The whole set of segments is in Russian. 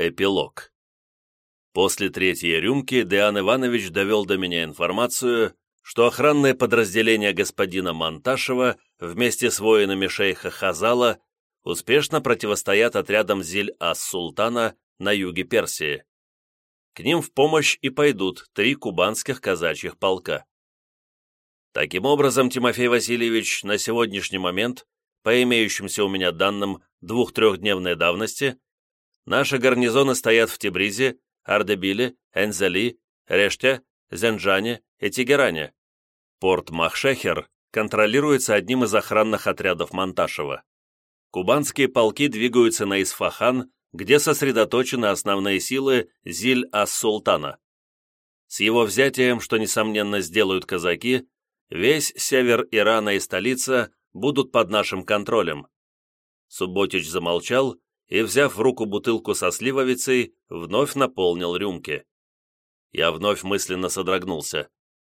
Эпилог. После третьей рюмки Деан Иванович довел до меня информацию, что охранное подразделение господина Монташева вместе с воинами шейха Хазала успешно противостоят отрядам Зиль-ас-Султана на юге Персии. К ним в помощь и пойдут три кубанских казачьих полка. Таким образом, Тимофей Васильевич на сегодняшний момент, по имеющимся у меня данным двух-трехдневной давности, Наши гарнизоны стоят в Тибризе, Ардебиле, Энзели, Реште, Зенджане и Тегеране. Порт Махшехер контролируется одним из охранных отрядов Монташева. Кубанские полки двигаются на Исфахан, где сосредоточены основные силы Зиль-ас-Султана. С его взятием, что, несомненно, сделают казаки, весь север Ирана и столица будут под нашим контролем. Субботич замолчал и, взяв в руку бутылку со сливовицей, вновь наполнил рюмки. Я вновь мысленно содрогнулся.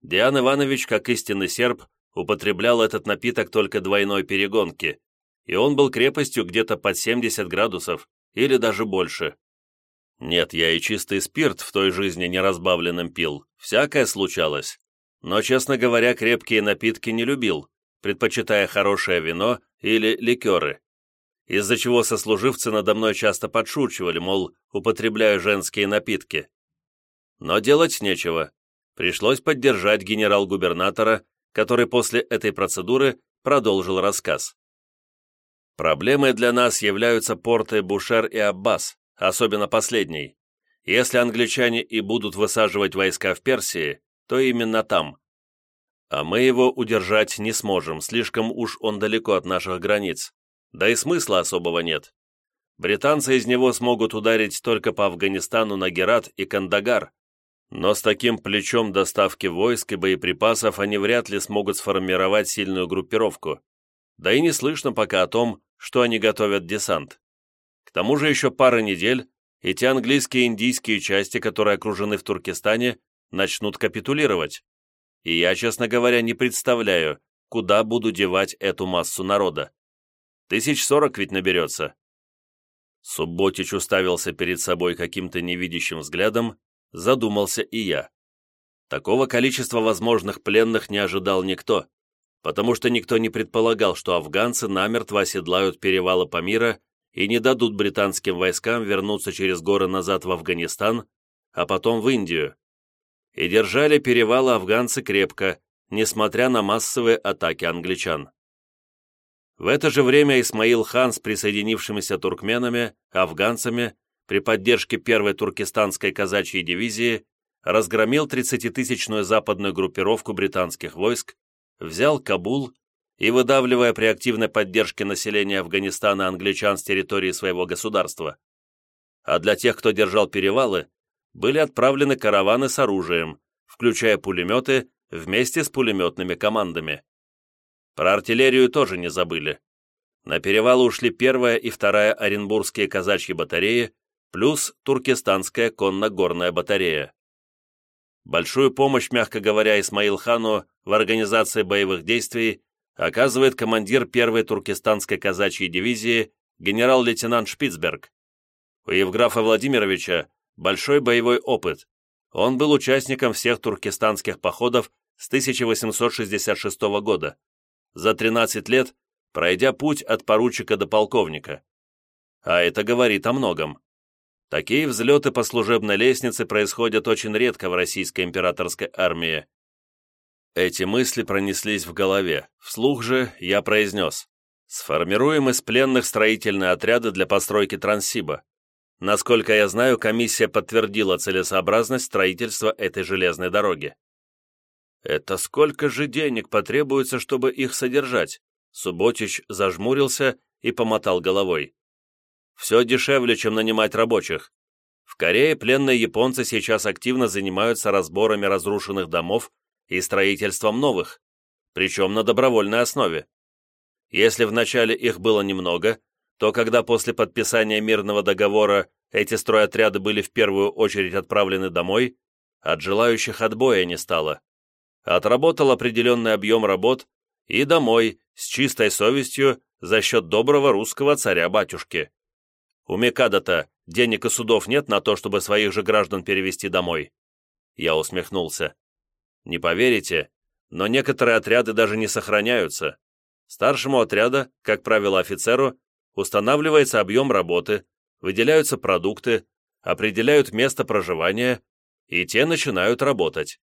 Диан Иванович, как истинный серб, употреблял этот напиток только двойной перегонки, и он был крепостью где-то под 70 градусов, или даже больше. Нет, я и чистый спирт в той жизни неразбавленным пил, всякое случалось. Но, честно говоря, крепкие напитки не любил, предпочитая хорошее вино или ликеры из-за чего сослуживцы надо мной часто подшучивали, мол, употребляю женские напитки. Но делать нечего. Пришлось поддержать генерал-губернатора, который после этой процедуры продолжил рассказ. Проблемой для нас являются порты Бушер и Аббас, особенно последний. Если англичане и будут высаживать войска в Персии, то именно там. А мы его удержать не сможем, слишком уж он далеко от наших границ. Да и смысла особого нет. Британцы из него смогут ударить только по Афганистану на Герат и Кандагар, но с таким плечом доставки войск и боеприпасов они вряд ли смогут сформировать сильную группировку. Да и не слышно пока о том, что они готовят десант. К тому же еще пара недель, и те английские и индийские части, которые окружены в Туркестане, начнут капитулировать. И я, честно говоря, не представляю, куда буду девать эту массу народа. Тысяч сорок ведь наберется». Субботич уставился перед собой каким-то невидящим взглядом, задумался и я. Такого количества возможных пленных не ожидал никто, потому что никто не предполагал, что афганцы намертво оседлают перевалы Памира и не дадут британским войскам вернуться через горы назад в Афганистан, а потом в Индию. И держали перевалы афганцы крепко, несмотря на массовые атаки англичан. В это же время Исмаил хан с присоединившимися туркменами, афганцами, при поддержке первой туркестанской казачьей дивизии разгромил 30-тысячную западную группировку британских войск, взял Кабул и, выдавливая при активной поддержке населения Афганистана англичан с территории своего государства. А для тех, кто держал перевалы, были отправлены караваны с оружием, включая пулеметы вместе с пулеметными командами. Про артиллерию тоже не забыли. На перевал ушли первая и вторая Оренбургские казачьи батареи, плюс Туркестанская конно-горная батарея. Большую помощь, мягко говоря, Исмаил Хану в организации боевых действий оказывает командир первой Туркестанской казачьей дивизии генерал-лейтенант Шпицберг. У Евграфа Владимировича большой боевой опыт. Он был участником всех туркестанских походов с 1866 года за 13 лет пройдя путь от поручика до полковника. А это говорит о многом. Такие взлеты по служебной лестнице происходят очень редко в российской императорской армии. Эти мысли пронеслись в голове. Вслух же я произнес. Сформируем из пленных строительные отряды для постройки Транссиба. Насколько я знаю, комиссия подтвердила целесообразность строительства этой железной дороги. Это сколько же денег потребуется, чтобы их содержать? Субботич зажмурился и помотал головой. Все дешевле, чем нанимать рабочих. В Корее пленные японцы сейчас активно занимаются разборами разрушенных домов и строительством новых, причем на добровольной основе. Если вначале их было немного, то когда после подписания мирного договора эти стройотряды были в первую очередь отправлены домой, от желающих отбоя не стало отработал определенный объем работ и домой с чистой совестью за счет доброго русского царя-батюшки. У Мекада-то денег и судов нет на то, чтобы своих же граждан перевести домой?» Я усмехнулся. «Не поверите, но некоторые отряды даже не сохраняются. Старшему отряда, как правило офицеру, устанавливается объем работы, выделяются продукты, определяют место проживания, и те начинают работать.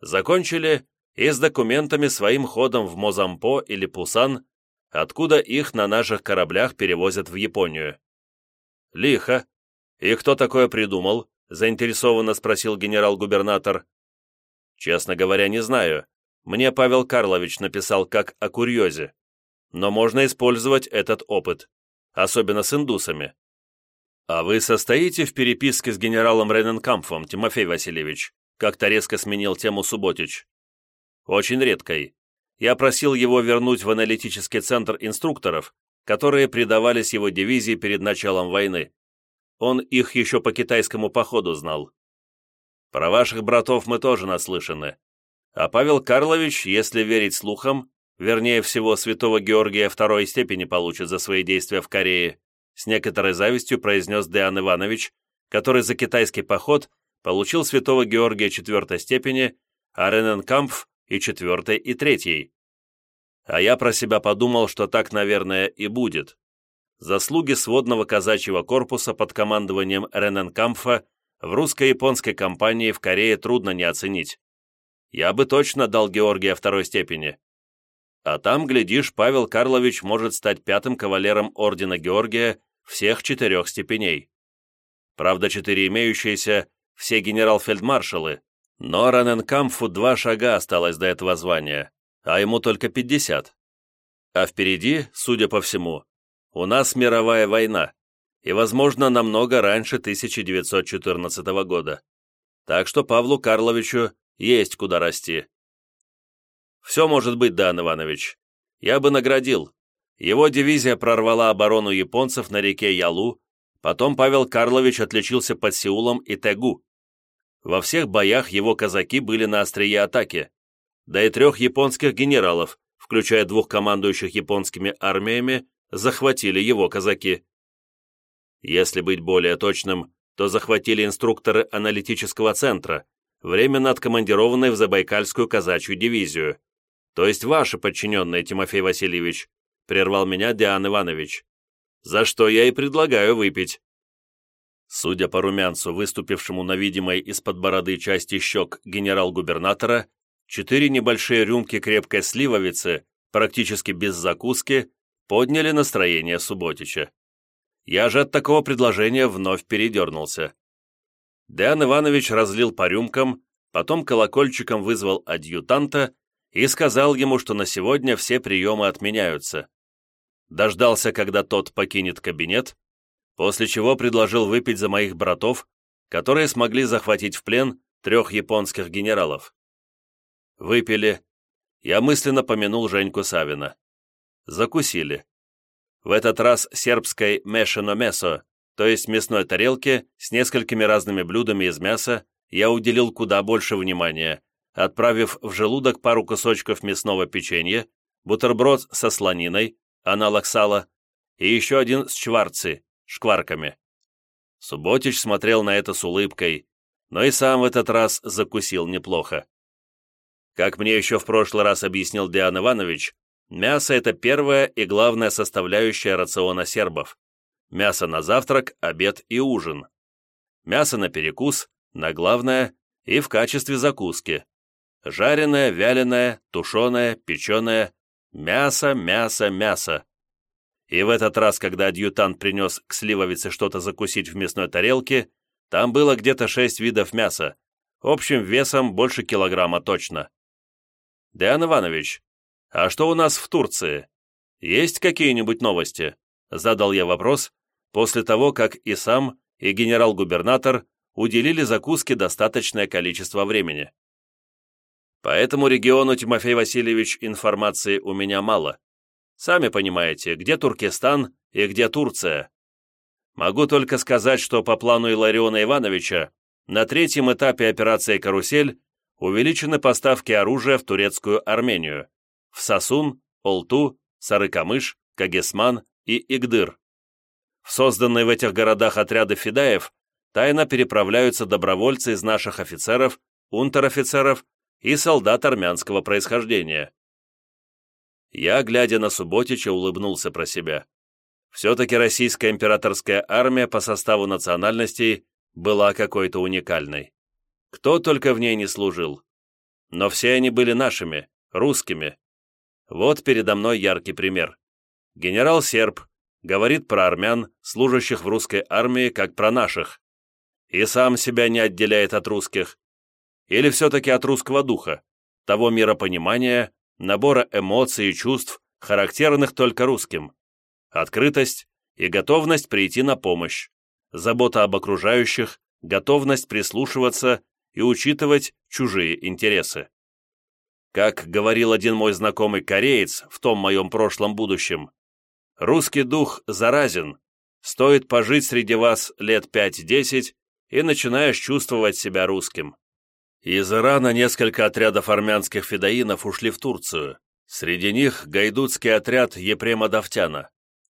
Закончили и с документами своим ходом в Мозампо или Пусан, откуда их на наших кораблях перевозят в Японию. «Лихо. И кто такое придумал?» — заинтересованно спросил генерал-губернатор. «Честно говоря, не знаю. Мне Павел Карлович написал как о курьезе. Но можно использовать этот опыт, особенно с индусами. А вы состоите в переписке с генералом Рененкамфом, Тимофей Васильевич?» Как-то резко сменил тему Субботич. «Очень редкой. Я просил его вернуть в аналитический центр инструкторов, которые предавались его дивизии перед началом войны. Он их еще по китайскому походу знал. Про ваших братов мы тоже наслышаны. А Павел Карлович, если верить слухам, вернее всего, святого Георгия второй степени получит за свои действия в Корее, с некоторой завистью произнес Деан Иванович, который за китайский поход получил святого Георгия четвертой степени, а Рененкампф и четвертой и третьей. А я про себя подумал, что так, наверное, и будет. Заслуги сводного казачьего корпуса под командованием Рененкампфа в русско-японской кампании в Корее трудно не оценить. Я бы точно дал Георгия второй степени. А там, глядишь, Павел Карлович может стать пятым кавалером Ордена Георгия всех четырех степеней. Правда, четыре имеющиеся – все генерал-фельдмаршалы, но Раненкамфу два шага осталось до этого звания а ему только 50. А впереди, судя по всему, у нас мировая война, и, возможно, намного раньше 1914 года. Так что Павлу Карловичу есть куда расти. Все может быть, Дан Иванович. Я бы наградил. Его дивизия прорвала оборону японцев на реке Ялу, потом Павел Карлович отличился под Сеулом и Тегу. Во всех боях его казаки были на острие атаки, да и трех японских генералов, включая двух командующих японскими армиями, захватили его казаки. Если быть более точным, то захватили инструкторы аналитического центра, временно откомандированные в Забайкальскую казачью дивизию. То есть ваши подчиненные, Тимофей Васильевич, прервал меня Диан Иванович. За что я и предлагаю выпить. Судя по румянцу, выступившему на видимой из-под бороды части щек генерал-губернатора, четыре небольшие рюмки крепкой сливовицы, практически без закуски, подняли настроение Субботича. Я же от такого предложения вновь передернулся. Деан Иванович разлил по рюмкам, потом колокольчиком вызвал адъютанта и сказал ему, что на сегодня все приемы отменяются. Дождался, когда тот покинет кабинет, после чего предложил выпить за моих братов, которые смогли захватить в плен трех японских генералов. Выпили. Я мысленно помянул Женьку Савина. Закусили. В этот раз сербской мешано месо, то есть мясной тарелке с несколькими разными блюдами из мяса, я уделил куда больше внимания, отправив в желудок пару кусочков мясного печенья, бутерброд со слониной, аналог сала, и еще один с чварцы, шкварками. Субботич смотрел на это с улыбкой, но и сам в этот раз закусил неплохо. Как мне еще в прошлый раз объяснил Диан Иванович, мясо – это первая и главная составляющая рациона сербов. Мясо на завтрак, обед и ужин. Мясо на перекус, на главное и в качестве закуски. Жареное, вяленое, тушеное, печеное. Мясо, мясо, мясо. И в этот раз, когда адъютант принес к сливовице что-то закусить в мясной тарелке, там было где-то шесть видов мяса, общим весом больше килограмма точно. «Диан Иванович, а что у нас в Турции? Есть какие-нибудь новости?» Задал я вопрос после того, как и сам, и генерал-губернатор уделили закуске достаточное количество времени. По этому региону, Тимофей Васильевич, информации у меня мало. Сами понимаете, где Туркестан и где Турция. Могу только сказать, что по плану Илариона Ивановича на третьем этапе операции «Карусель» увеличены поставки оружия в турецкую Армению, в Сасун, Олту, Сарыкамыш, Кагесман и Игдыр. в созданные в этих городах отряды фидаев тайно переправляются добровольцы из наших офицеров, унтер-офицеров и солдат армянского происхождения. Я, глядя на Субботича, улыбнулся про себя. Все-таки российская императорская армия по составу национальностей была какой-то уникальной. Кто только в ней не служил. Но все они были нашими, русскими. Вот передо мной яркий пример. Генерал Серб говорит про армян, служащих в русской армии, как про наших. И сам себя не отделяет от русских. Или все-таки от русского духа, того миропонимания, набора эмоций и чувств, характерных только русским. Открытость и готовность прийти на помощь, забота об окружающих, готовность прислушиваться и учитывать чужие интересы. Как говорил один мой знакомый кореец в том моем прошлом будущем, «Русский дух заразен, стоит пожить среди вас лет пять-десять, и начинаешь чувствовать себя русским». Из Ирана несколько отрядов армянских федоинов ушли в Турцию. Среди них гайдутский отряд Епрема Давтяна.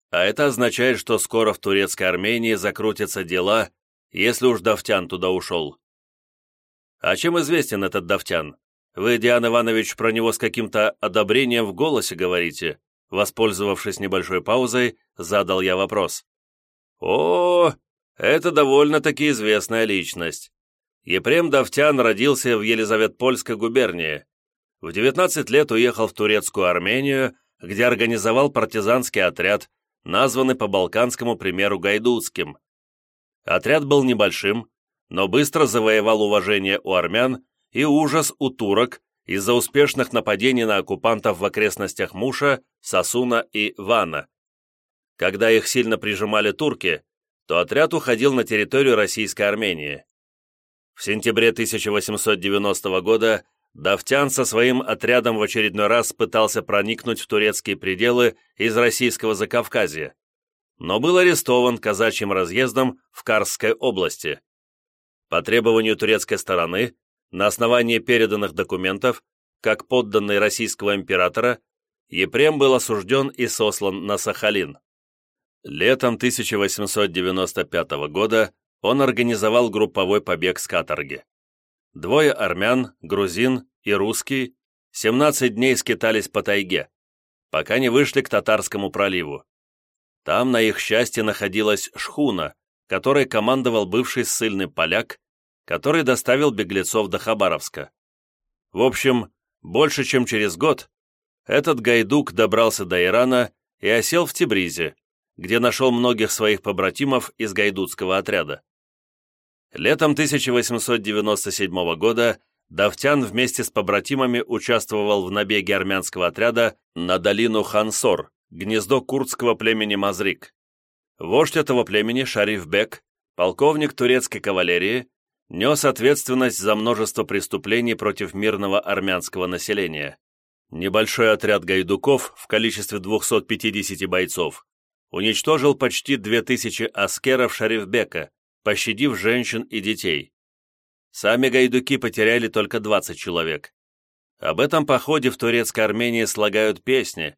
А это означает, что скоро в турецкой Армении закрутятся дела, если уж Давтян туда ушел. А чем известен этот Давтян? Вы, Диан Иванович, про него с каким-то одобрением в голосе говорите? Воспользовавшись небольшой паузой, задал я вопрос. О, это довольно-таки известная личность. Епрем Давтян родился в Елизаветпольской губернии. В 19 лет уехал в турецкую Армению, где организовал партизанский отряд, названный по балканскому примеру Гайдутским. Отряд был небольшим, но быстро завоевал уважение у армян и ужас у турок из-за успешных нападений на оккупантов в окрестностях Муша, Сосуна и Вана. Когда их сильно прижимали турки, то отряд уходил на территорию Российской Армении. В сентябре 1890 года Давтян со своим отрядом в очередной раз пытался проникнуть в турецкие пределы из российского Закавказья, но был арестован казачьим разъездом в Карской области. По требованию турецкой стороны, на основании переданных документов, как подданный российского императора, Епрем был осужден и сослан на Сахалин. Летом 1895 года он организовал групповой побег с каторги. Двое армян, грузин и русский 17 дней скитались по тайге, пока не вышли к Татарскому проливу. Там, на их счастье, находилась шхуна, которой командовал бывший ссыльный поляк, который доставил беглецов до Хабаровска. В общем, больше чем через год этот гайдук добрался до Ирана и осел в Тибризе, где нашел многих своих побратимов из гайдутского отряда. Летом 1897 года Давтян вместе с побратимами участвовал в набеге армянского отряда на долину Хансор, гнездо курдского племени Мазрик. Вождь этого племени Шариф Бек, полковник турецкой кавалерии, нес ответственность за множество преступлений против мирного армянского населения. Небольшой отряд гайдуков в количестве 250 бойцов уничтожил почти 2000 аскеров Шарифбека, пощадив женщин и детей. Сами гайдуки потеряли только 20 человек. Об этом походе в турецкой Армении слагают песни.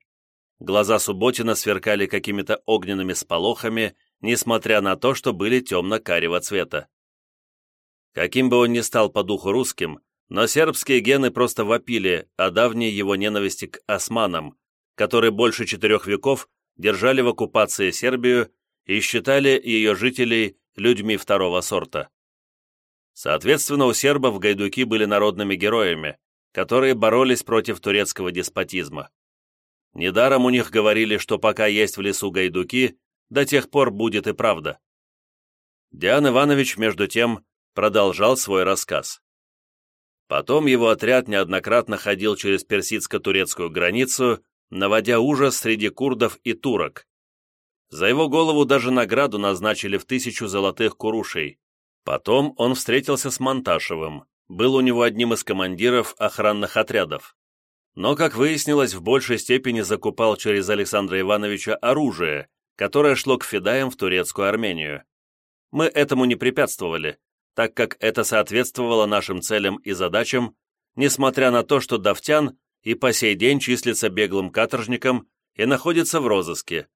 Глаза Субботина сверкали какими-то огненными сполохами, несмотря на то, что были темно-карего цвета. Каким бы он ни стал по духу русским, но сербские гены просто вопили о давней его ненависти к османам, которые больше четырех веков держали в оккупации Сербию и считали ее жителей людьми второго сорта. Соответственно, у сербов гайдуки были народными героями, которые боролись против турецкого деспотизма. Недаром у них говорили, что пока есть в лесу гайдуки, до тех пор будет и правда. Диан Иванович, между тем, продолжал свой рассказ. Потом его отряд неоднократно ходил через персидско-турецкую границу наводя ужас среди курдов и турок. За его голову даже награду назначили в тысячу золотых курушей. Потом он встретился с Монташевым, был у него одним из командиров охранных отрядов. Но, как выяснилось, в большей степени закупал через Александра Ивановича оружие, которое шло к федаям в турецкую Армению. Мы этому не препятствовали, так как это соответствовало нашим целям и задачам, несмотря на то, что Давтян и по сей день числится беглым каторжником и находится в розыске.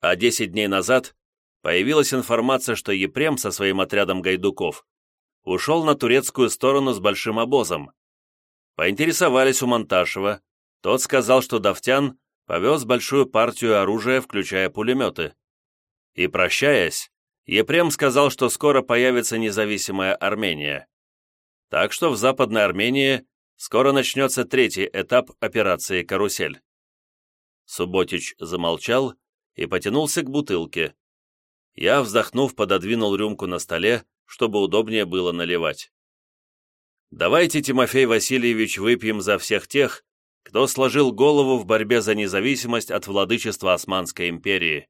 А 10 дней назад появилась информация, что Епрем со своим отрядом гайдуков ушел на турецкую сторону с большим обозом. Поинтересовались у Монташева, тот сказал, что Давтян повез большую партию оружия, включая пулеметы. И прощаясь, Епрем сказал, что скоро появится независимая Армения. Так что в Западной Армении скоро начнется третий этап операции «Карусель». Субботич замолчал и потянулся к бутылке. Я, вздохнув, пододвинул рюмку на столе, чтобы удобнее было наливать. «Давайте, Тимофей Васильевич, выпьем за всех тех, кто сложил голову в борьбе за независимость от владычества Османской империи.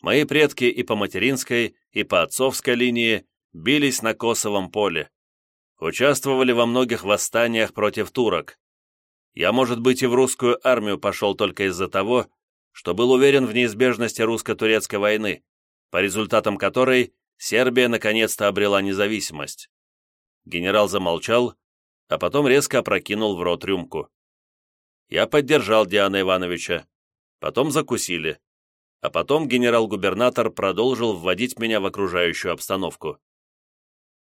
Мои предки и по материнской, и по отцовской линии бились на Косовом поле. Участвовали во многих восстаниях против турок. Я, может быть, и в русскую армию пошел только из-за того, что был уверен в неизбежности русско-турецкой войны, по результатам которой Сербия наконец-то обрела независимость. Генерал замолчал, а потом резко опрокинул в рот рюмку. Я поддержал Диана Ивановича. Потом закусили. А потом генерал-губернатор продолжил вводить меня в окружающую обстановку.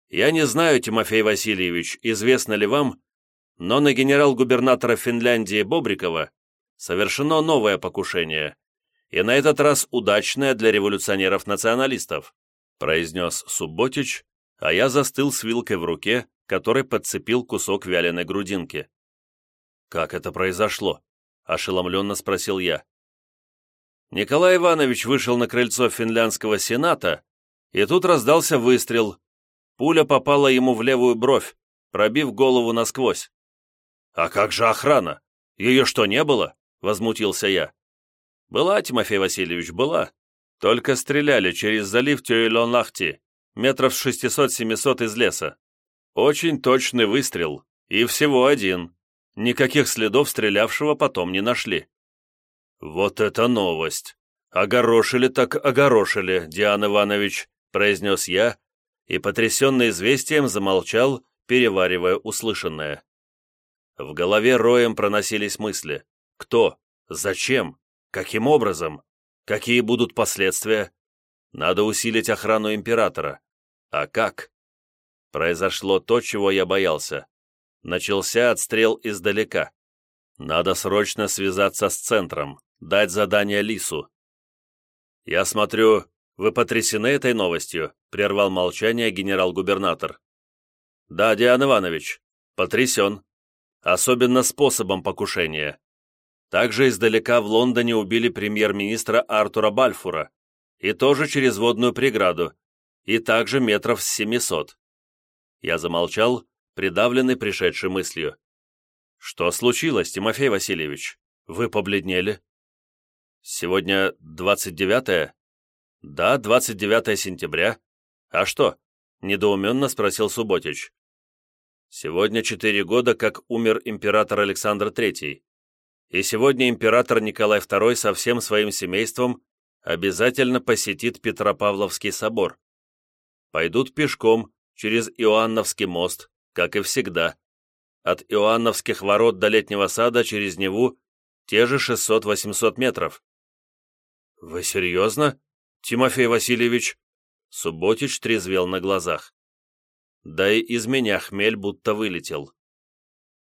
«Я не знаю, Тимофей Васильевич, известно ли вам, но на генерал-губернатора Финляндии Бобрикова совершено новое покушение, и на этот раз удачное для революционеров-националистов», произнес Субботич, а я застыл с вилкой в руке, который подцепил кусок вяленой грудинки. «Как это произошло?» – ошеломленно спросил я. Николай Иванович вышел на крыльцо финляндского сената, и тут раздался выстрел. Пуля попала ему в левую бровь, пробив голову насквозь. «А как же охрана? Ее что, не было?» – возмутился я. «Была, Тимофей Васильевич, была. Только стреляли через залив Тюэлон-Лахти, метров шестисот-семисот из леса. Очень точный выстрел, и всего один. Никаких следов стрелявшего потом не нашли. «Вот это новость! Огорошили так огорошили, Диан Иванович», произнес я, и, потрясенный известием, замолчал, переваривая услышанное. В голове роем проносились мысли. Кто? Зачем? Каким образом? Какие будут последствия? Надо усилить охрану императора. А как? Произошло то, чего я боялся. Начался отстрел издалека. Надо срочно связаться с центром, дать задание Лису. «Я смотрю, вы потрясены этой новостью», — прервал молчание генерал-губернатор. «Да, Диан Иванович, потрясен. Особенно способом покушения. Также издалека в Лондоне убили премьер-министра Артура Бальфура, и тоже через водную преграду, и также метров с семисот. Я замолчал, придавленный пришедшей мыслью. «Что случилось, Тимофей Васильевич? Вы побледнели?» «Сегодня 29-е?» «Да, 29 сентября. А что?» — недоуменно спросил Субботич. «Сегодня четыре года, как умер император Александр III. И сегодня император Николай II со всем своим семейством обязательно посетит Петропавловский собор. Пойдут пешком через Иоанновский мост, как и всегда. От Иоанновских ворот до Летнего сада через Неву те же 600-800 метров. «Вы серьезно, Тимофей Васильевич?» Субботич трезвел на глазах. Да и из меня хмель будто вылетел.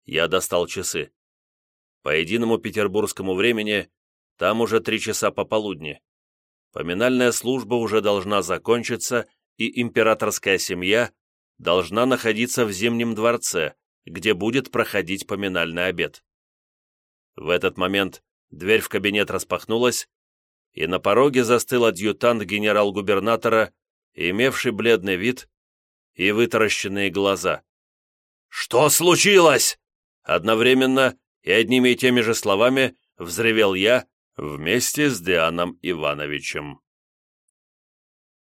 Я достал часы. По единому петербургскому времени там уже три часа пополудни. Поминальная служба уже должна закончиться, и императорская семья должна находиться в Зимнем дворце, где будет проходить поминальный обед. В этот момент дверь в кабинет распахнулась, и на пороге застыл адъютант генерал-губернатора, имевший бледный вид и вытаращенные глаза. «Что случилось?» Одновременно и одними и теми же словами взревел я вместе с Дианом Ивановичем.